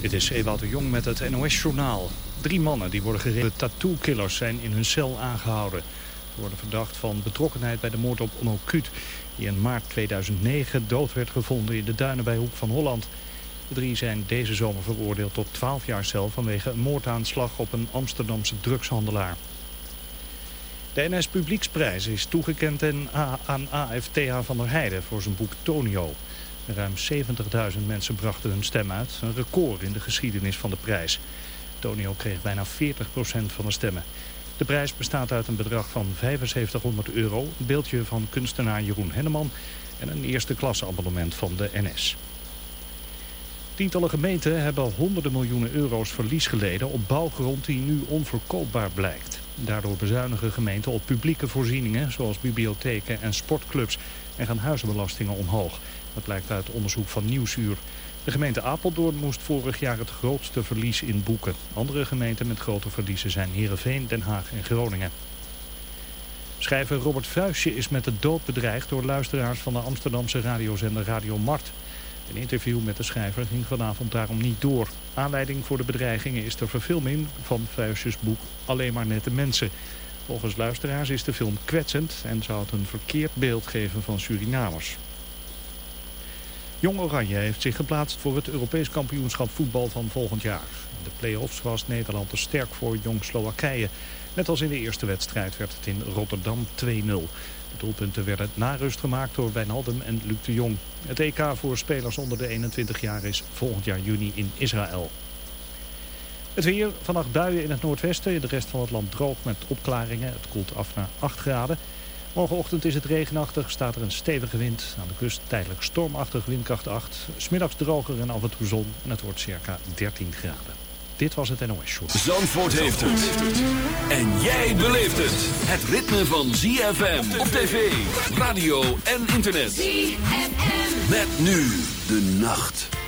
Dit is Ewout de Jong met het NOS-journaal. Drie mannen die worden gereden tattoo-killers zijn in hun cel aangehouden. Ze worden verdacht van betrokkenheid bij de moord op Onno die in maart 2009 dood werd gevonden in de duinen bij Hoek van Holland. De drie zijn deze zomer veroordeeld tot 12 jaar cel... vanwege een moordaanslag op een Amsterdamse drugshandelaar. De NS Publieksprijs is toegekend aan AFTH van der Heijden voor zijn boek Tonio... Ruim 70.000 mensen brachten hun stem uit, een record in de geschiedenis van de prijs. Tonio kreeg bijna 40% van de stemmen. De prijs bestaat uit een bedrag van 7500 euro, een beeldje van kunstenaar Jeroen Henneman en een eerste klasse abonnement van de NS. Tientallen gemeenten hebben honderden miljoenen euro's verlies geleden op bouwgrond die nu onverkoopbaar blijkt. Daardoor bezuinigen gemeenten op publieke voorzieningen zoals bibliotheken en sportclubs en gaan huizenbelastingen omhoog. Dat blijkt uit onderzoek van Nieuwsuur. De gemeente Apeldoorn moest vorig jaar het grootste verlies in boeken. Andere gemeenten met grote verliezen zijn Heerenveen, Den Haag en Groningen. Schrijver Robert Vuistje is met de dood bedreigd door luisteraars van de Amsterdamse radiozender Radio Mart. Een interview met de schrijver ging vanavond daarom niet door. Aanleiding voor de bedreigingen is de verfilming van Vuistjes boek Alleen maar nette mensen. Volgens luisteraars is de film kwetsend en zou het een verkeerd beeld geven van Surinamers. Jong Oranje heeft zich geplaatst voor het Europees kampioenschap voetbal van volgend jaar. In de play-offs was Nederland te sterk voor Jong Slowakije. Net als in de eerste wedstrijd werd het in Rotterdam 2-0. De doelpunten werden na rust gemaakt door Wijnaldum en Luc de Jong. Het EK voor spelers onder de 21 jaar is volgend jaar juni in Israël. Het weer, vannacht buien in het noordwesten, de rest van het land droog met opklaringen. Het koelt af naar 8 graden. Morgenochtend is het regenachtig, staat er een stevige wind. Aan de kust tijdelijk stormachtig windkracht 8. Smiddags droger en af en toe zon en het wordt circa 13 graden. Dit was het NOS Show. Zandvoort heeft het. En jij beleeft het. Het ritme van ZFM op tv, radio en internet. ZFM. Met nu de nacht.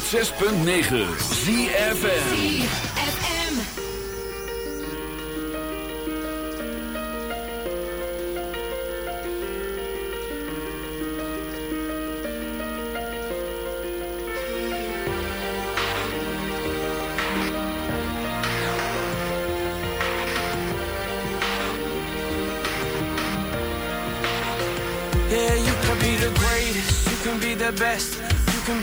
106.9 ZFN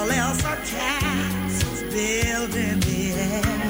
all else are castles built in the air.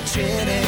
got it.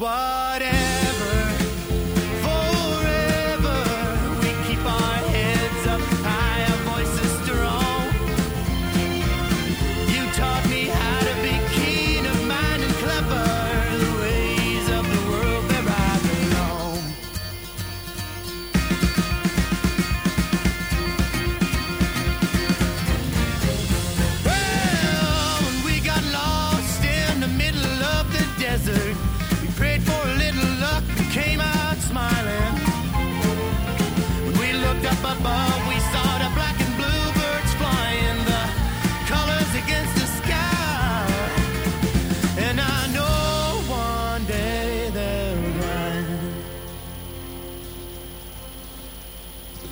Why?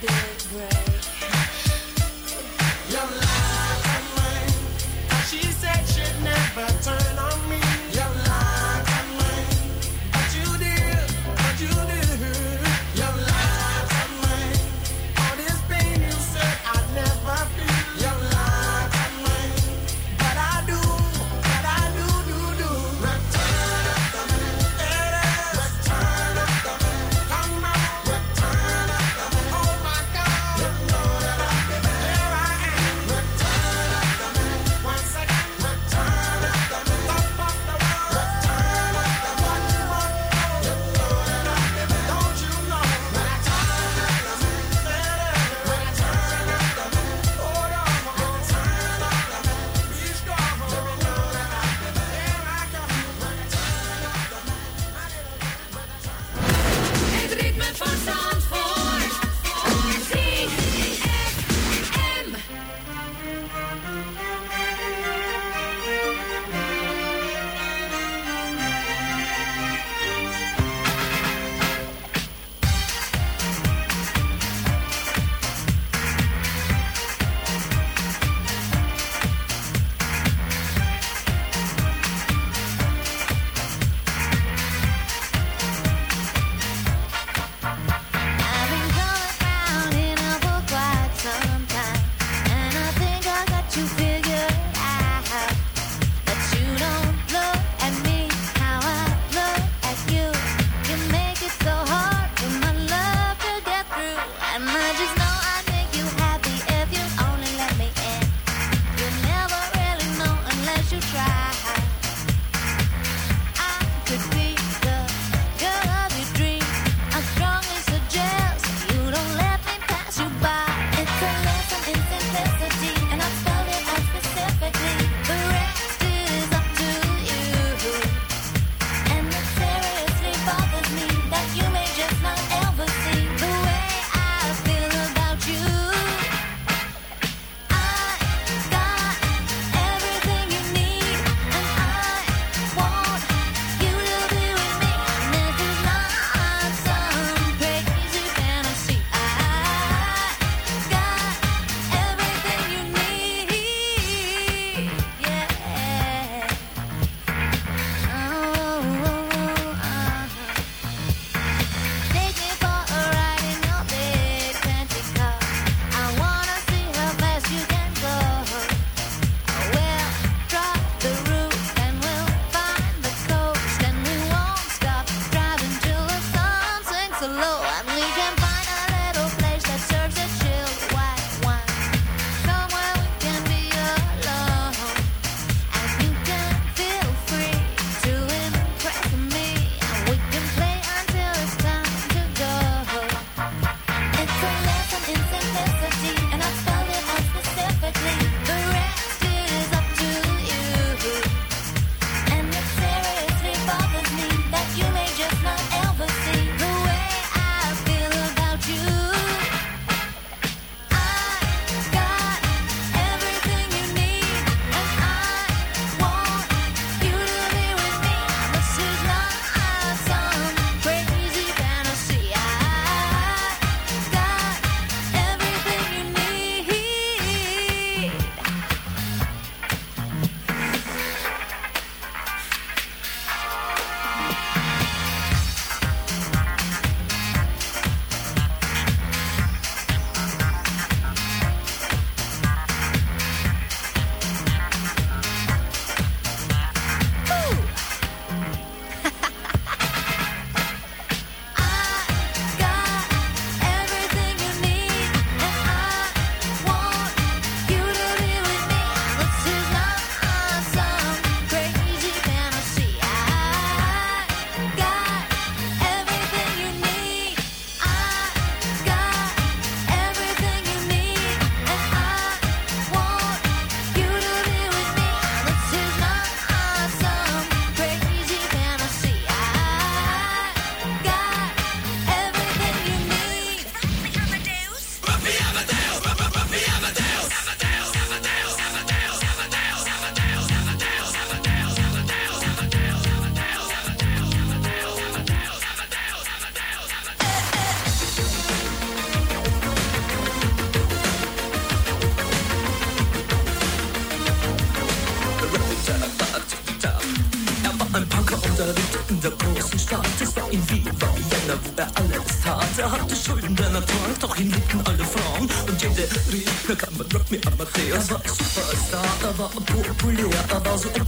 big break.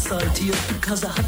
slide to you because I had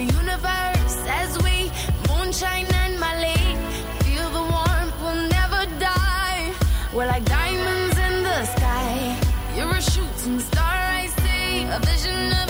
the universe as we moonshine and Malay. Feel the warmth, will never die. We're like diamonds in the sky. You're a shooting star, I see. A vision of